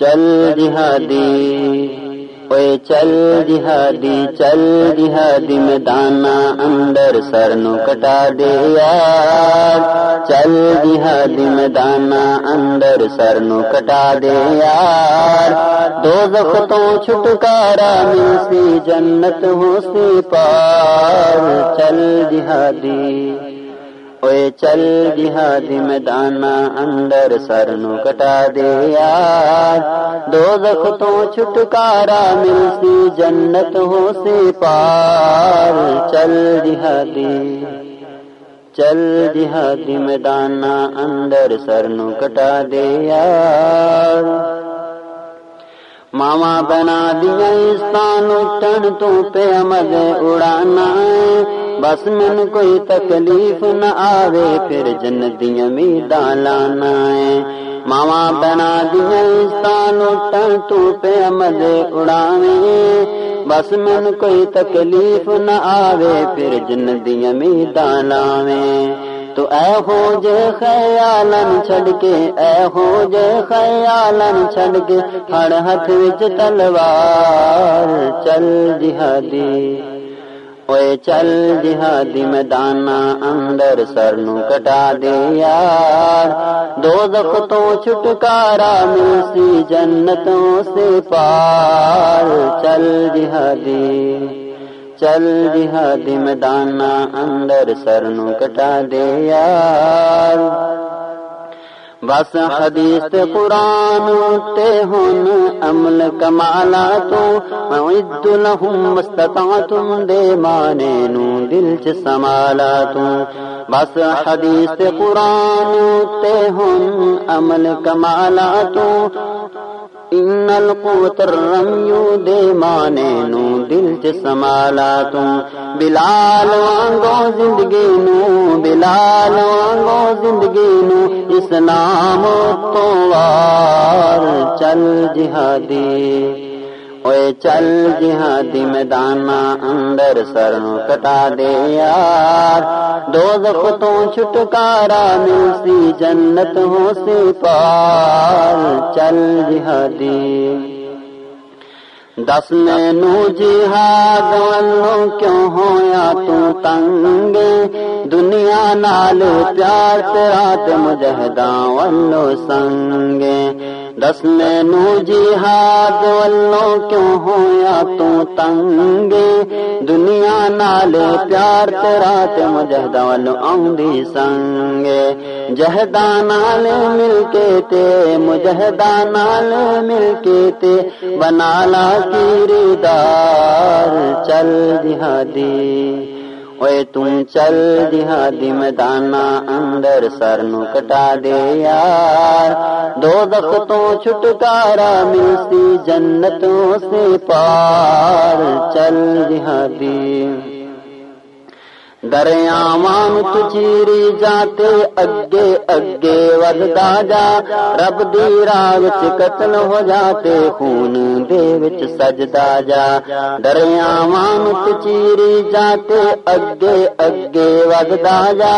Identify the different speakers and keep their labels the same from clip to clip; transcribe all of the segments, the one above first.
Speaker 1: چل جہادی اوے چل جہادی چل جہادی میں اندر سر نو کٹا دے یار چل جہادی میں اندر سر نو کٹا دے یار دو زختوں چھٹکارا مل سی جنت ہو سی پار۔ چل جہادی اوے چل جہادی میں اندر سر نو کٹا دے یار۔ دو تو چھٹکارا مل جنت ہو سی پار۔ چل جہادی چل جہادی میں اندر سر نو کٹا دے یار۔ ماما بنا دیا استان ٹن تو پہ عمل اڑانا بس من کوئی تکلیف نہ آوے، پھر جنتیاں امیداں لانا ہے۔ ماما بنا دیا استان ٹن تو پہ عمل اڑاوے۔ بس من کوئی تکلیف نہ آوے، پھر جنتیاں امیداں لاویں تو اے ہو جے خیالن چھڑ کے، اے ہو جے خیالن چھڑ کے، ہر ہاتھ وچ تلوار چل جہادی۔ اوے چل جہادی میدانا اندر سر نو کٹا دے یار دو دفتوں چھٹکارا ملسی جنتوں سے پار۔ چل جہادی چل جہادی میدانا اندر سر نو کٹا دے یار بس حدیث قرآن تے ہن، عمل کمالا تو معد لهم مستطعتم دے مانے نو دل چ سمالا تو۔ بس حدیث قرآن تے ہن، عمل کمالا تو ان القوت رمیو دے مانے نو دل چ سمالا تو بلال وانگو زندگی نو، بلال وانگو زندگی نو اسلام تو وار چل جہادی۔ اوے چل جہادی میدانا اندر سر کٹا دے یار۔ دو تو چھٹکارا مل سی جنت ہو سی پار چل جہادی۔ دس مینو جہاد ولو کیوں ہویا تو تنگ؟ دنیا نال پیار تیرا تے مجہداں ولو سنگ۔ دس مینو جہاد ولو کیوں ہویا تو تنگ؟ دنیا نال پیار تیرا تے مجہداں ولو آندی سنگ۔ جہدا نال مل کے تے مجہدا نال مل کے تے بنا لا کردار چل جہادی۔ اوے تم چل جہادی میدانا اندر سر نو کٹا دے یار دو تو چھٹکارا ملتی سی جنتوں سے پار چل جہادی دریاوان تچیری جاتے اگے اگے ودتا جا۔ رب دی راگ چ قتل ہو جاتے، خون دے وچ سجدا جا۔ دریاوان تچیری جاتے اگے اگے ودتا جا۔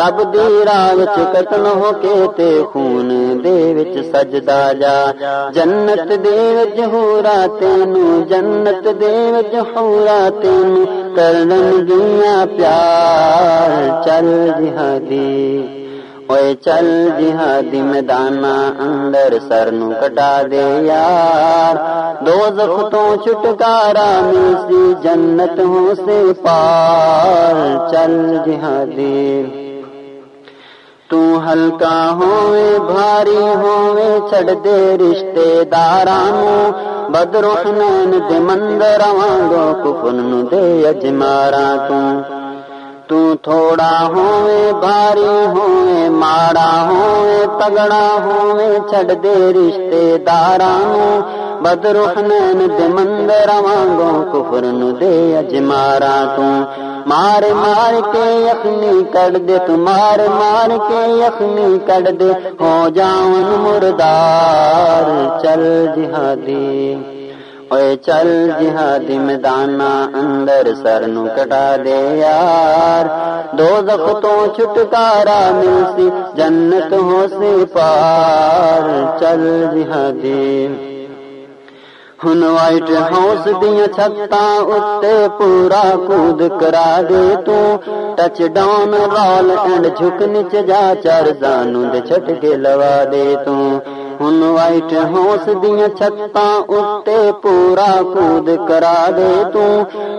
Speaker 1: رب دی راگ چ قتل ہو کے تے خون دے وچ سجدا جا۔ جنت دے وچ ہورا تینو جنت دے وچ ہورا تینو کرن گیا پیار، چل جہادی۔ اوے چل جہادی میدانا اندر سر نو کٹا دے یار۔ دو تو چھٹکارا مل سی جنت ہو سے پار۔ چل جہادی۔ تو ہلکا ہوئے، بھاری ہوئے، چھڑ دے رشتے دارانو بدرو حنین دے مندر وانگو کفن نو دے اجمارا تو تو تھوڑا ہوئے بھاری ہوئے ماڑا ہوئے تگڑا ہوئے چھڑ دے رشتے دارانو بدرو حنین دے مندر وانگو کفر نو دے اجمارا تو مار مار کے یخنی کر دے، تو مار مار کے یخنی کر دے۔ ہو جاؤن مردار، چل جہادی۔ اوے چل جہادی میدانا اندر سر نو کٹا دے یار۔ دو تو چھٹکارا ملسی جنت ہو سی پار۔ چل جہادی۔ ہن وائٹ ہاؤس دیا چھتا اتنے پورا کود کرا دے تو ٹچ ڈاؤن رال اینڈ جھک نچ جا چار زانو دے چھٹ کے لوا دے تو ہن وائٹ ہاؤس دیا چھتا اتنے پورا کود کرا دے تو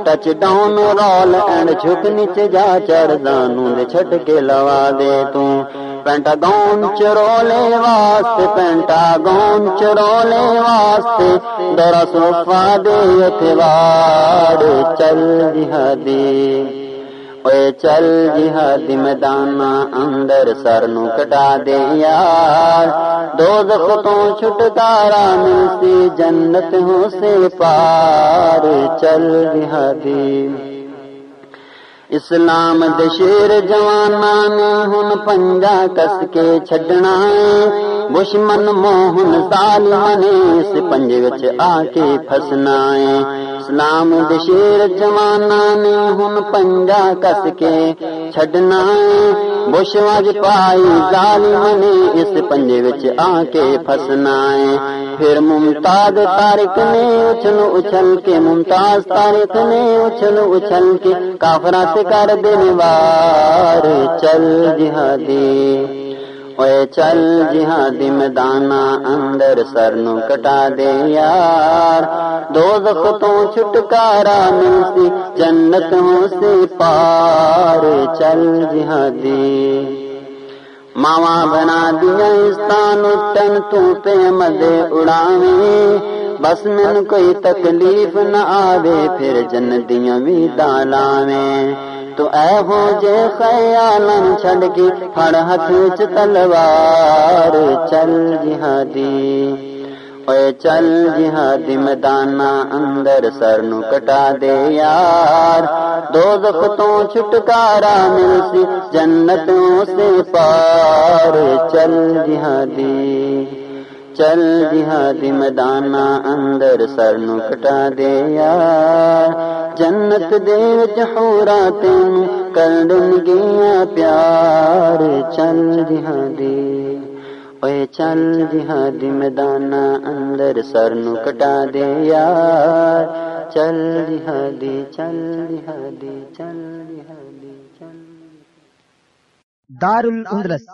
Speaker 1: ٹچ ڈاؤن رال اینڈ جھک نچ جا چار زانو دے چھٹ کے لوا دے تو پینٹا گون چرولے واسطے پینٹا گون چرولے واسطے درا سوفا دے اتوار چل جہادی اوے چل جہادی میدانا اندر سر نو کٹا دے یار دو تو چھٹکارا ملسی جنت ہو سے پار چل جہادی اسلام دشیر جوانان، ہن پنجا کس کے چھڈنا دشمن موہن ظالم اس پنج وچ آ کے پھسنا ہے۔ اسلام دشیر جوانان نے ہن پنجا کس کے چھڈنا بشواج پائی ظالم نے اس پنجے وچ آ کے پھسنا ہے پھر ممتاز تارک نے اچھل اچھل کے، ممتاز تارک نے اچھل اچھل کے کافرات کر دینے وار چل جہادی۔ اوے چل جہادی میدانا اندر سر نو کٹا دے یار۔ دو تو چھٹکارا ملسی جنت ہو سے پار۔ چل جہادی۔ ماوا بنا دیا استان تن تو پہ مدے اڑاویں۔ بس من کوئی تکلیف نہ آوے، پھر جن دیا بھی دالاویں۔ تو اے ہو جے خیالن چھڑ کے پھڑ ہاتھ چ تلوار، چل جہادی۔ اوے چل جہادی میدانا اندر سر نو کٹا دے یار۔ دو تو چھٹکارا ملسی جنتوں سے پار، چل جہادی۔ چل جہادی میدانا اندر سر نو کٹا دے یار جنت دے وچ حورا تین کر گیا پیار۔ چل جہادی اوے چل جہادی میدانا اندر سر نو کٹا دے یار چل جہادی چل جہادی چل جہادی، چل
Speaker 2: دار الاندلس